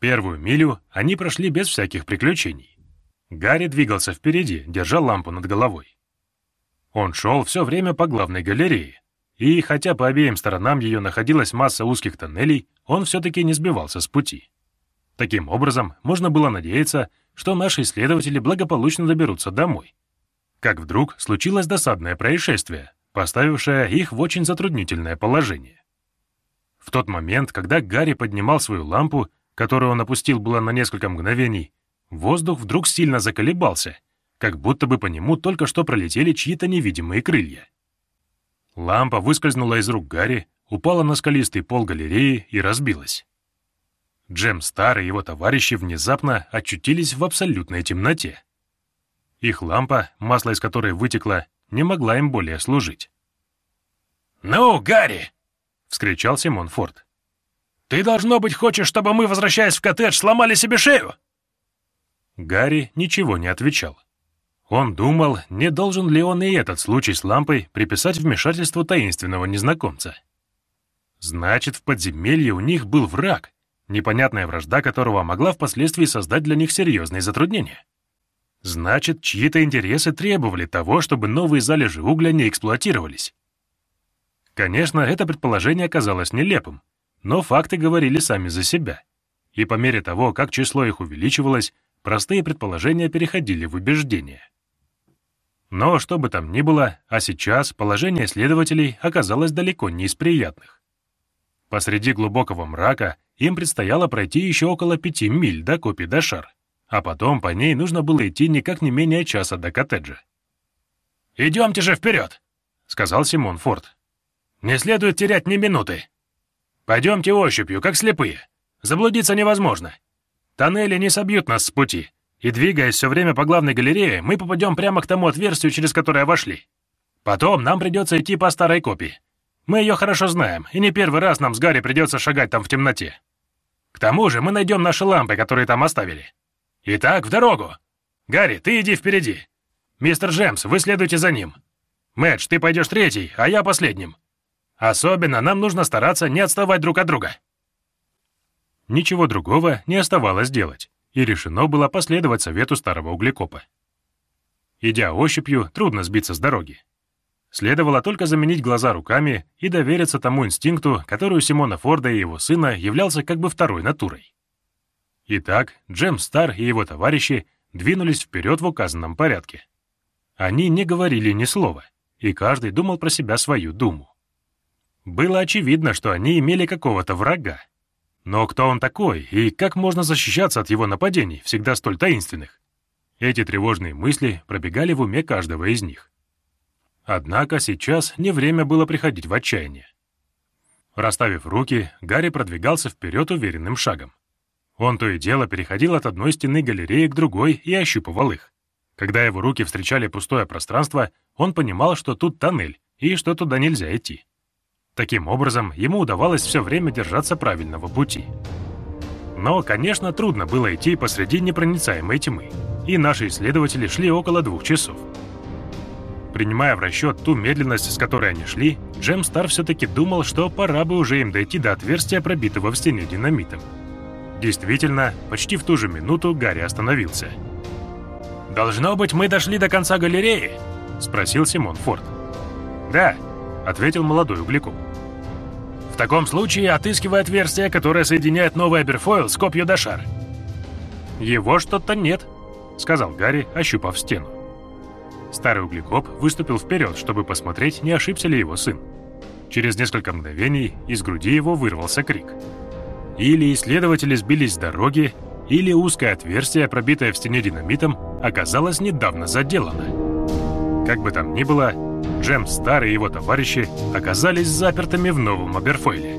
Первую милю они прошли без всяких приключений. Гарри двигался впереди, держа лампу над головой. Он шел все время по главной галерее, и хотя по обеим сторонам ее находилась масса узких тоннелей, он все-таки не сбивался с пути. Таким образом, можно было надеяться, что наши исследователи благополучно доберутся домой. Как вдруг случилось досадное происшествие, поставившее их в очень затруднительное положение. В тот момент, когда Гарри поднимал свою лампу, которую он опустил было на несколько мгновений, воздух вдруг сильно заколебался — как будто бы по нему только что пролетели чьи-то невидимые крылья. Лампа выскользнула из рук Гарри, упала на скалистый пол галереи и разбилась. Джем Стар и его товарищи внезапно очутились в абсолютной темноте. Их лампа, масло из которой вытекло, не могла им более служить. «Ну, Гарри!» — вскричал Симон Форд. «Ты, должно быть, хочешь, чтобы мы, возвращаясь в коттедж, сломали себе шею?» Гарри ничего не отвечал. Он думал, не должен ли он и этот случай с лампой приписать вмешательству таинственного незнакомца. Значит, в подземелье у них был враг, непонятная вражда которого могла впоследствии создать для них серьезные затруднения. Значит, чьи-то интересы требовали того, чтобы новые залежи угля не эксплуатировались. Конечно, это предположение оказалось нелепым, но факты говорили сами за себя. И по мере того, как число их увеличивалось, простые предположения переходили в убеждения. Но что бы там ни было, а сейчас положение следователей оказалось далеко не из приятных. Посреди глубокого мрака им предстояло пройти еще около пяти миль до копи Дашар, а потом по ней нужно было идти никак не менее часа до коттеджа. «Идемте же вперед!» — сказал Симон Форд. «Не следует терять ни минуты. Пойдемте ощупью, как слепые. Заблудиться невозможно. Тоннели не собьют нас с пути, и двигаясь все время по главной галерее, мы попадем прямо к тому отверстию, через которое вошли. Потом нам придется идти по старой копии. Мы ее хорошо знаем, и не первый раз нам с Гарри придется шагать там в темноте. К тому же мы найдем наши лампы, которые там оставили. Итак, в дорогу! Гарри, ты иди впереди. Мистер Джемс, вы следуйте за ним. Мэтч, ты пойдешь третий, а я последним. Особенно нам нужно стараться не отставать друг от друга. Ничего другого не оставалось делать и решено было последовать совету старого углекопа. Идя ощупью, трудно сбиться с дороги. Следовало только заменить глаза руками и довериться тому инстинкту, который у Симона Форда и его сына являлся как бы второй натурой. Итак, Джем Стар и его товарищи двинулись вперед в указанном порядке. Они не говорили ни слова, и каждый думал про себя свою думу. Было очевидно, что они имели какого-то врага, но кто он такой, и как можно защищаться от его нападений, всегда столь таинственных? Эти тревожные мысли пробегали в уме каждого из них. Однако сейчас не время было приходить в отчаяние. Расставив руки, Гарри продвигался вперед уверенным шагом. Он то и дело переходил от одной стены галереи к другой и ощупывал их. Когда его руки встречали пустое пространство, он понимал, что тут тоннель и что туда нельзя идти. Таким образом, ему удавалось все время держаться правильного пути. Но, конечно, трудно было идти посреди непроницаемой тьмы, и наши исследователи шли около двух часов. Принимая в расчет ту медленность, с которой они шли, Джем Стар все-таки думал, что пора бы уже им дойти до отверстия, пробитого в стене динамитом. Действительно, почти в ту же минуту Гарри остановился. «Должно быть, мы дошли до конца галереи?» — спросил Симон Форд. «Да», — ответил молодой углекоп. «В таком случае отыскивай отверстие, которое соединяет новый Аберфойл с копью Дашар». «Его что-то нет», — сказал Гарри, ощупав стену. Старый углекоп выступил вперед, чтобы посмотреть, не ошибся ли его сын. Через несколько мгновений из груди его вырвался крик. Или исследователи сбились с дороги, или узкое отверстие, пробитое в стене динамитом, оказалось недавно заделано. Как бы там ни было, Джем Стар и его товарищи оказались запертыми в новом Аберфойле.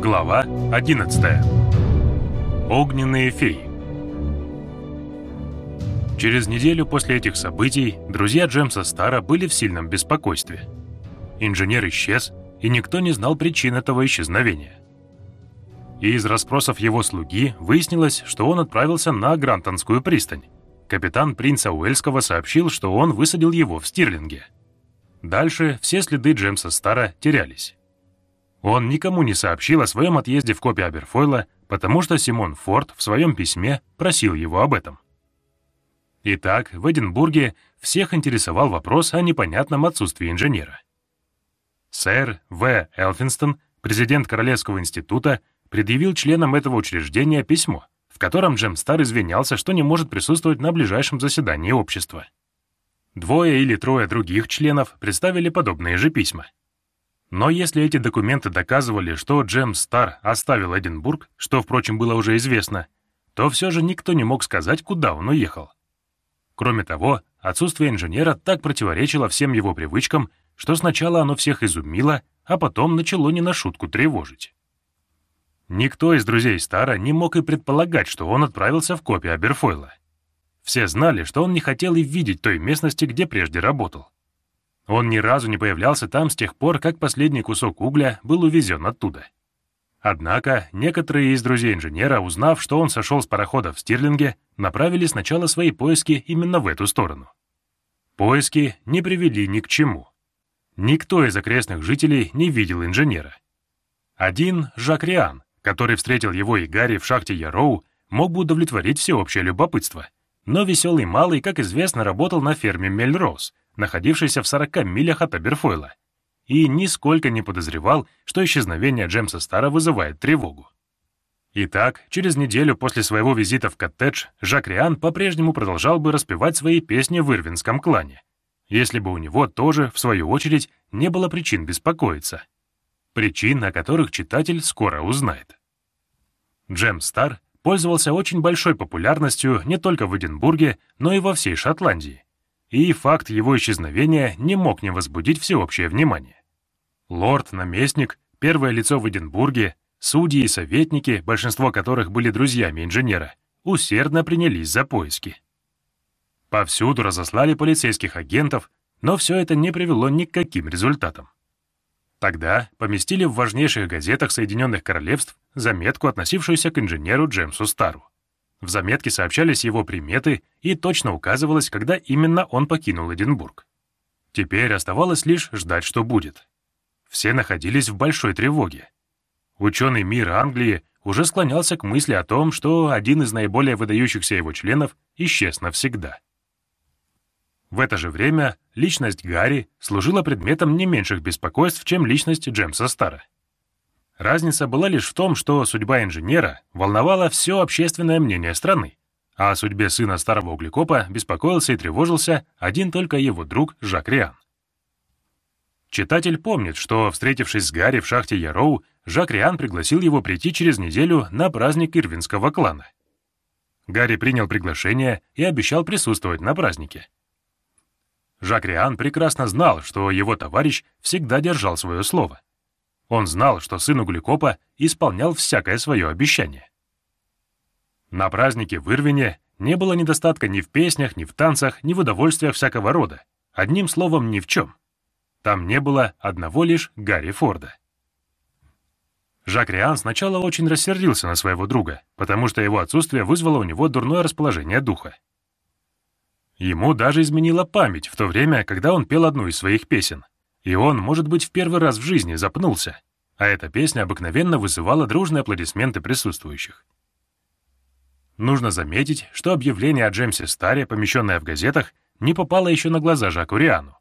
Глава 11. Огненные феи. Через неделю после этих событий друзья Джемса Стара были в сильном беспокойстве. Инженер исчез, и никто не знал причин этого исчезновения. И из расспросов его слуги выяснилось, что он отправился на Грантонскую пристань, капитан принца Уэльского сообщил, что он высадил его в Стирлинге. Дальше все следы Джеймса Стара терялись. Он никому не сообщил о своем отъезде в копе Аберфойла, потому что Симон Форд в своем письме просил его об этом. Итак, в Эдинбурге всех интересовал вопрос о непонятном отсутствии инженера. Сэр В. Элфинстон, президент Королевского института, предъявил членам этого учреждения письмо, в котором Джем Стар извинялся, что не может присутствовать на ближайшем заседании общества. Двое или трое других членов представили подобные же письма. Но если эти документы доказывали, что Джем Стар оставил Эдинбург, что, впрочем, было уже известно, то все же никто не мог сказать, куда он уехал. Кроме того, отсутствие инженера так противоречило всем его привычкам, что сначала оно всех изумило, а потом начало не на шутку тревожить. Никто из друзей Стара не мог и предполагать, что он отправился в копию Аберфойла. Все знали, что он не хотел и видеть той местности, где прежде работал. Он ни разу не появлялся там с тех пор, как последний кусок угля был увезен оттуда. Однако некоторые из друзей инженера, узнав, что он сошел с парохода в Стирлинге, направили сначала свои поиски именно в эту сторону. Поиски не привели ни к чему. Никто из окрестных жителей не видел инженера. Один Жак Риан, который встретил его и Гарри в шахте Яроу, мог бы удовлетворить всеобщее любопытство. Но веселый малый, как известно, работал на ферме Мельроуз, находившейся в 40 милях от Аберфойла, и нисколько не подозревал, что исчезновение Джемса Стара вызывает тревогу. Итак, через неделю после своего визита в коттедж Жак Риан по-прежнему продолжал бы распевать свои песни в Ирвинском клане, если бы у него тоже, в свою очередь, не было причин беспокоиться. Причин, о которых читатель скоро узнает. Джем Стар пользовался очень большой популярностью не только в Эдинбурге, но и во всей Шотландии и факт его исчезновения не мог не возбудить всеобщее внимание. Лорд, наместник, первое лицо в Эдинбурге, судьи и советники, большинство которых были друзьями инженера, усердно принялись за поиски. Повсюду разослали полицейских агентов, но все это не привело ни к каким результатам. Тогда поместили в важнейших газетах Соединенных Королевств заметку, относившуюся к инженеру Джемсу Стару. В заметке сообщались его приметы и точно указывалось, когда именно он покинул Эдинбург. Теперь оставалось лишь ждать, что будет. Все находились в большой тревоге. Ученый мир Англии уже склонялся к мысли о том, что один из наиболее выдающихся его членов исчез навсегда. В это же время личность Гарри служила предметом не меньших беспокойств, чем личность Джемса Стара. Разница была лишь в том, что судьба инженера волновала все общественное мнение страны, а о судьбе сына старого углекопа беспокоился и тревожился один только его друг Жак Риан. Читатель помнит, что, встретившись с Гарри в шахте Яроу, Жак Риан пригласил его прийти через неделю на праздник ирвинского клана. Гарри принял приглашение и обещал присутствовать на празднике. Жак Риан прекрасно знал, что его товарищ всегда держал свое слово. Он знал, что сын Углекопа исполнял всякое свое обещание. На празднике в Ирвине не было недостатка ни в песнях, ни в танцах, ни в удовольствиях всякого рода. Одним словом, ни в чем. Там не было одного лишь Гарри Форда. Жак Риан сначала очень рассердился на своего друга, потому что его отсутствие вызвало у него дурное расположение духа. Ему даже изменила память в то время, когда он пел одну из своих песен — и он, может быть, в первый раз в жизни запнулся, а эта песня обыкновенно вызывала дружные аплодисменты присутствующих. Нужно заметить, что объявление о Джеймсе Старе, помещенное в газетах, не попало еще на глаза Жаку Риану.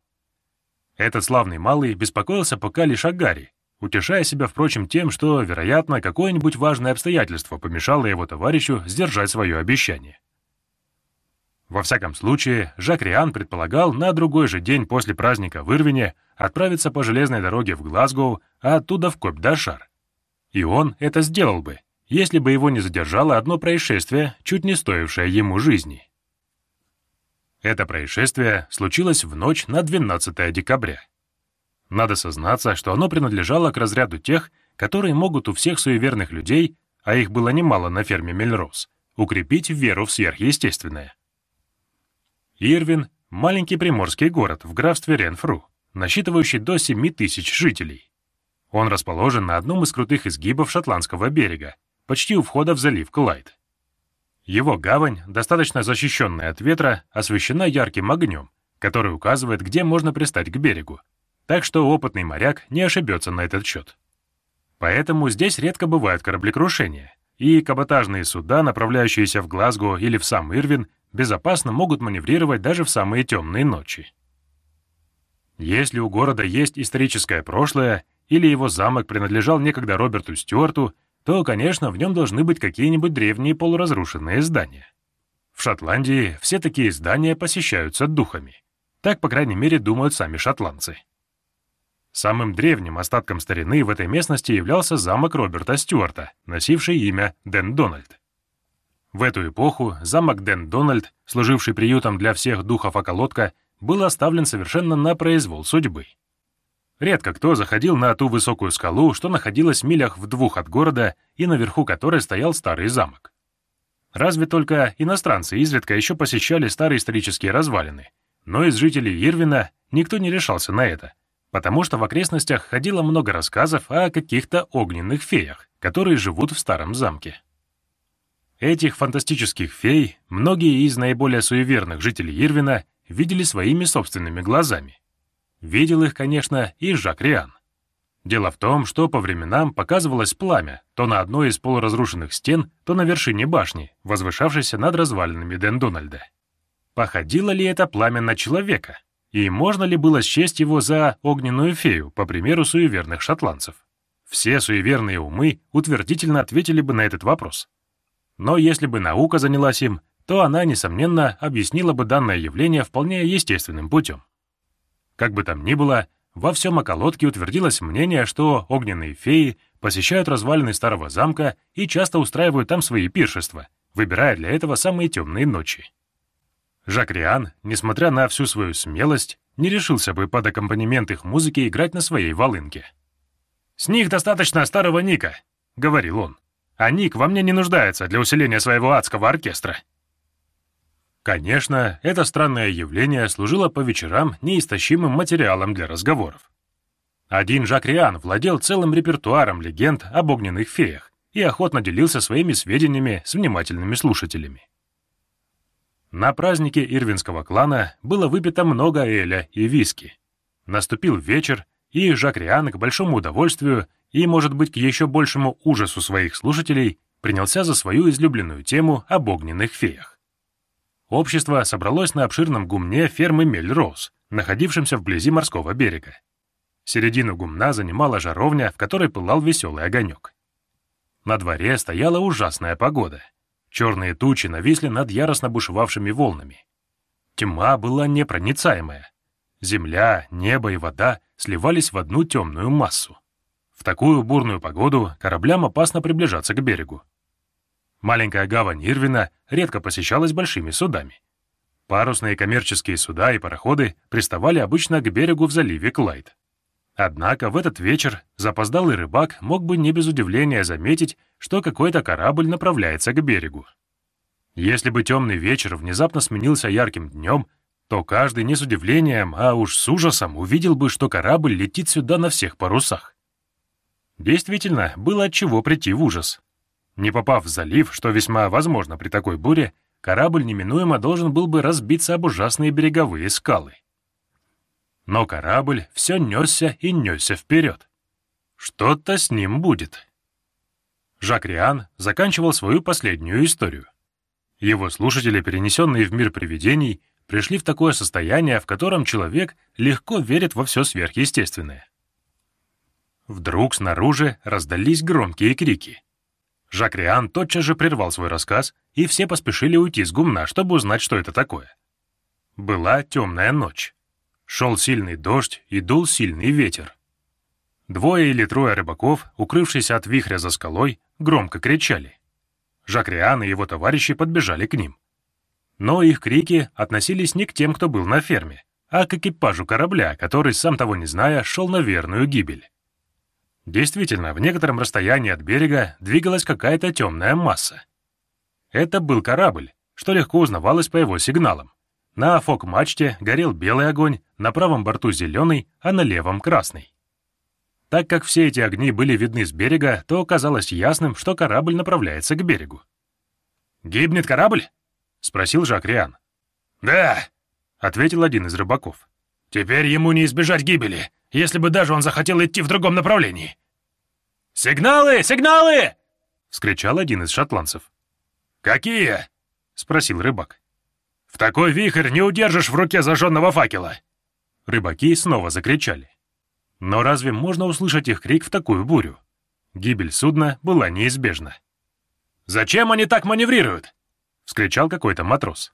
Этот славный малый беспокоился пока лишь о Гарри, утешая себя, впрочем, тем, что, вероятно, какое-нибудь важное обстоятельство помешало его товарищу сдержать свое обещание. Во всяком случае, Жак Риан предполагал на другой же день после праздника в Ирвине отправиться по железной дороге в Глазгоу, а оттуда в Копь-Дашар. И он это сделал бы, если бы его не задержало одно происшествие, чуть не стоившее ему жизни. Это происшествие случилось в ночь на 12 декабря. Надо сознаться, что оно принадлежало к разряду тех, которые могут у всех суеверных людей, а их было немало на ферме Мельроуз, укрепить веру в сверхъестественное. Ирвин — маленький приморский город в графстве Ренфру, насчитывающий до 7 тысяч жителей. Он расположен на одном из крутых изгибов Шотландского берега, почти у входа в залив Клайд. Его гавань, достаточно защищенная от ветра, освещена ярким огнем, который указывает, где можно пристать к берегу, так что опытный моряк не ошибется на этот счет. Поэтому здесь редко бывают кораблекрушения, и каботажные суда, направляющиеся в Глазго или в сам Ирвин, безопасно могут маневрировать даже в самые темные ночи. Если у города есть историческое прошлое, или его замок принадлежал некогда Роберту Стюарту, то, конечно, в нем должны быть какие-нибудь древние полуразрушенные здания. В Шотландии все такие здания посещаются духами. Так, по крайней мере, думают сами шотландцы. Самым древним остатком старины в этой местности являлся замок Роберта Стюарта, носивший имя Ден Дональд. В эту эпоху замок Ден Дональд, служивший приютом для всех духов околотка, был оставлен совершенно на произвол судьбы. Редко кто заходил на ту высокую скалу, что находилась в милях в двух от города и наверху которой стоял старый замок. Разве только иностранцы изредка еще посещали старые исторические развалины, но из жителей Ирвина никто не решался на это, потому что в окрестностях ходило много рассказов о каких-то огненных феях, которые живут в старом замке. Этих фантастических фей многие из наиболее суеверных жителей Ирвина видели своими собственными глазами, Видел их, конечно, и Жак Риан. Дело в том, что по временам показывалось пламя то на одной из полуразрушенных стен, то на вершине башни, возвышавшейся над развалинами Дэн Дональда. Походило ли это пламя на человека? И можно ли было счесть его за огненную фею, по примеру суеверных шотландцев? Все суеверные умы утвердительно ответили бы на этот вопрос. Но если бы наука занялась им, то она, несомненно, объяснила бы данное явление вполне естественным путем. Как бы там ни было, во всем околотке утвердилось мнение, что огненные феи посещают развалины старого замка и часто устраивают там свои пиршества, выбирая для этого самые темные ночи. Жак Риан, несмотря на всю свою смелость, не решился бы под аккомпанемент их музыки играть на своей волынке. «С них достаточно старого Ника», — говорил он. «А Ник во мне не нуждается для усиления своего адского оркестра». Конечно, это странное явление служило по вечерам неистощимым материалом для разговоров. Один Жак Риан владел целым репертуаром легенд об огненных феях и охотно делился своими сведениями с внимательными слушателями. На празднике ирвинского клана было выпито много эля и виски. Наступил вечер, и Жак Риан к большому удовольствию и, может быть, к еще большему ужасу своих слушателей принялся за свою излюбленную тему об огненных феях. Общество собралось на обширном гумне фермы Мельроуз, находившемся вблизи морского берега. Середину гумна занимала жаровня, в которой пылал веселый огонек. На дворе стояла ужасная погода. Черные тучи нависли над яростно бушевавшими волнами. Тьма была непроницаемая. Земля, небо и вода сливались в одну темную массу. В такую бурную погоду кораблям опасно приближаться к берегу. Маленькая гавань Ирвина редко посещалась большими судами. Парусные коммерческие суда и пароходы приставали обычно к берегу в заливе Клайд. Однако в этот вечер запоздалый рыбак мог бы не без удивления заметить, что какой-то корабль направляется к берегу. Если бы темный вечер внезапно сменился ярким днем, то каждый не с удивлением, а уж с ужасом увидел бы, что корабль летит сюда на всех парусах. Действительно, было от чего прийти в ужас. Не попав в залив, что весьма возможно при такой буре, корабль неминуемо должен был бы разбиться об ужасные береговые скалы. Но корабль все несся и несся вперед. Что-то с ним будет. Жак Риан заканчивал свою последнюю историю. Его слушатели, перенесенные в мир привидений, пришли в такое состояние, в котором человек легко верит во все сверхъестественное. Вдруг снаружи раздались громкие крики. Жак Риан тотчас же прервал свой рассказ, и все поспешили уйти с гумна, чтобы узнать, что это такое. Была темная ночь. Шел сильный дождь и дул сильный ветер. Двое или трое рыбаков, укрывшиеся от вихря за скалой, громко кричали. Жак Риан и его товарищи подбежали к ним. Но их крики относились не к тем, кто был на ферме, а к экипажу корабля, который, сам того не зная, шел на верную гибель. Действительно, в некотором расстоянии от берега двигалась какая-то темная масса. Это был корабль, что легко узнавалось по его сигналам. На фок-мачте горел белый огонь, на правом борту зеленый, а на левом красный. Так как все эти огни были видны с берега, то казалось ясным, что корабль направляется к берегу. «Гибнет корабль?» — спросил Жак Риан. «Да», — ответил один из рыбаков. «Теперь ему не избежать гибели, если бы даже он захотел идти в другом направлении». «Сигналы! Сигналы!» — вскричал один из шотландцев. «Какие?» — спросил рыбак. «В такой вихрь не удержишь в руке зажженного факела!» Рыбаки снова закричали. Но разве можно услышать их крик в такую бурю? Гибель судна была неизбежна. «Зачем они так маневрируют?» — вскричал какой-то матрос.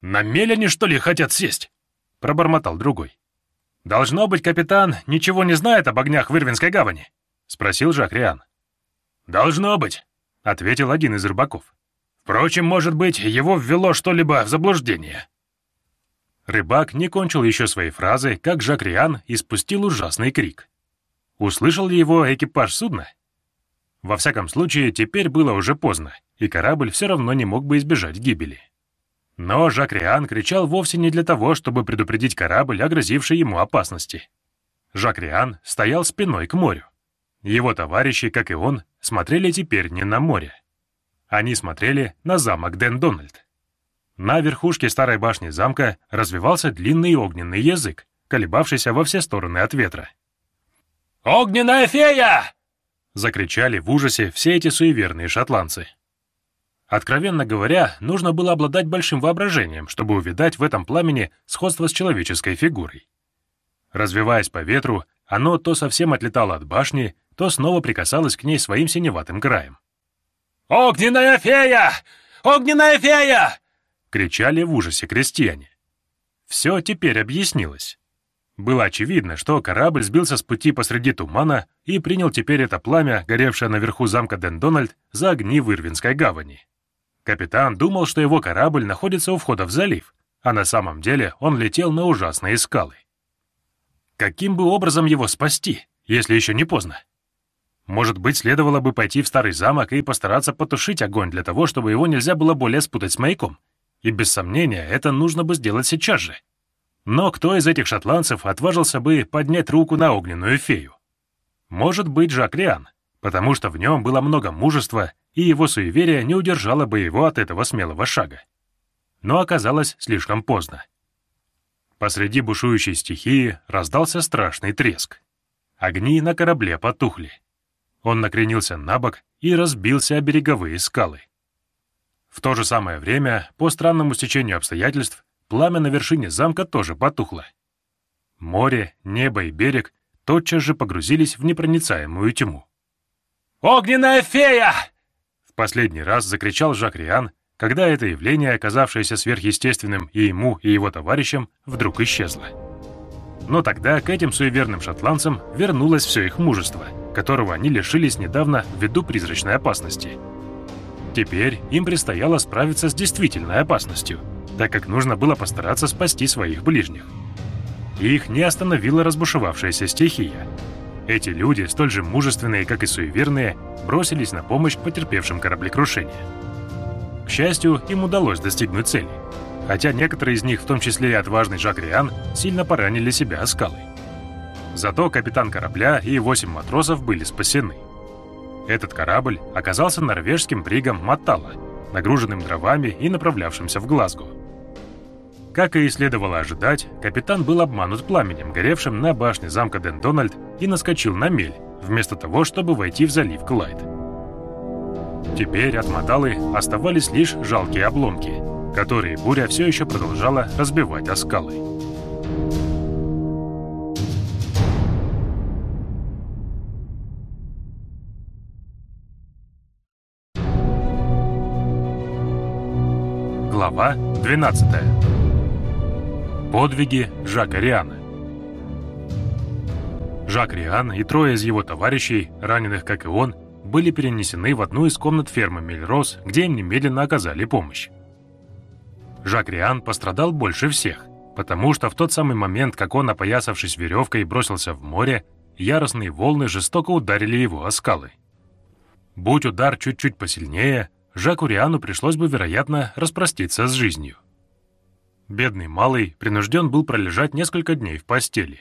«На мель они, что ли, хотят сесть?» — пробормотал другой. «Должно быть, капитан ничего не знает об огнях в Ирвинской гавани?» — спросил Жак Риан. «Должно быть», — ответил один из рыбаков. «Впрочем, может быть, его ввело что-либо в заблуждение». Рыбак не кончил еще своей фразы, как Жак Риан испустил ужасный крик. Услышал ли его экипаж судна? Во всяком случае, теперь было уже поздно, и корабль все равно не мог бы избежать гибели. Но Жак Риан кричал вовсе не для того, чтобы предупредить корабль о грозившей ему опасности. Жак Риан стоял спиной к морю. Его товарищи, как и он, смотрели теперь не на море. Они смотрели на замок Ден-Дональд. На верхушке старой башни замка развивался длинный огненный язык, колебавшийся во все стороны от ветра. «Огненная фея!» — закричали в ужасе все эти суеверные шотландцы. Откровенно говоря, нужно было обладать большим воображением, чтобы увидать в этом пламени сходство с человеческой фигурой. Развиваясь по ветру, оно то совсем отлетало от башни, то снова прикасалось к ней своим синеватым краем. «Огненная фея! Огненная фея!» — кричали в ужасе крестьяне. Все теперь объяснилось. Было очевидно, что корабль сбился с пути посреди тумана и принял теперь это пламя, горевшее наверху замка Ден-Дональд, за огни в Ирвинской гавани. Капитан думал, что его корабль находится у входа в залив, а на самом деле он летел на ужасные скалы. Каким бы образом его спасти, если еще не поздно? Может быть, следовало бы пойти в старый замок и постараться потушить огонь для того, чтобы его нельзя было более спутать с маяком. И без сомнения, это нужно бы сделать сейчас же. Но кто из этих шотландцев отважился бы поднять руку на огненную фею? Может быть, Жак Риан, потому что в нем было много мужества, и его суеверие не удержало бы его от этого смелого шага. Но оказалось слишком поздно. Посреди бушующей стихии раздался страшный треск. Огни на корабле потухли. Он накренился на бок и разбился о береговые скалы. В то же самое время, по странному стечению обстоятельств, Пламя на вершине замка тоже потухло. Море, небо и берег тотчас же погрузились в непроницаемую тьму. «Огненная фея!» Последний раз закричал Жак Риан, когда это явление, оказавшееся сверхъестественным и ему, и его товарищам, вдруг исчезло. Но тогда к этим суеверным шотландцам вернулось все их мужество, которого они лишились недавно ввиду призрачной опасности. Теперь им предстояло справиться с действительной опасностью — так как нужно было постараться спасти своих ближних. Их не остановила разбушевавшаяся стихия. Эти люди, столь же мужественные, как и суеверные, бросились на помощь потерпевшим кораблекрушение. К счастью, им удалось достигнуть цели, хотя некоторые из них, в том числе и отважный Жак Риан, сильно поранили себя о скалы. Зато капитан корабля и восемь матросов были спасены. Этот корабль оказался норвежским бригом Матала, нагруженным дровами и направлявшимся в Глазго. Как и следовало ожидать, капитан был обманут пламенем, горевшим на башне замка Ден-Дональд, и наскочил на мель, вместо того, чтобы войти в залив Клайд. Теперь от Маталы оставались лишь жалкие обломки, которые буря все еще продолжала разбивать о скалы. Глава 12 Подвиги Жака Риана Жак Риан и трое из его товарищей, раненых как и он, были перенесены в одну из комнат фермы Мельрос, где им немедленно оказали помощь. Жак Риан пострадал больше всех, потому что в тот самый момент, как он, опоясавшись веревкой, бросился в море, яростные волны жестоко ударили его о скалы. Будь удар чуть-чуть посильнее, Жаку Риану пришлось бы, вероятно, распроститься с жизнью. Бедный малый принужден был пролежать несколько дней в постели.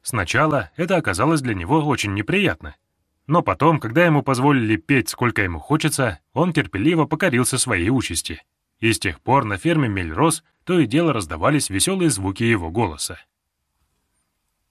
Сначала это оказалось для него очень неприятно, Но потом, когда ему позволили петь сколько ему хочется, он терпеливо покорился своей участи. И с тех пор на ферме Мельрос то и дело раздавались веселые звуки его голоса.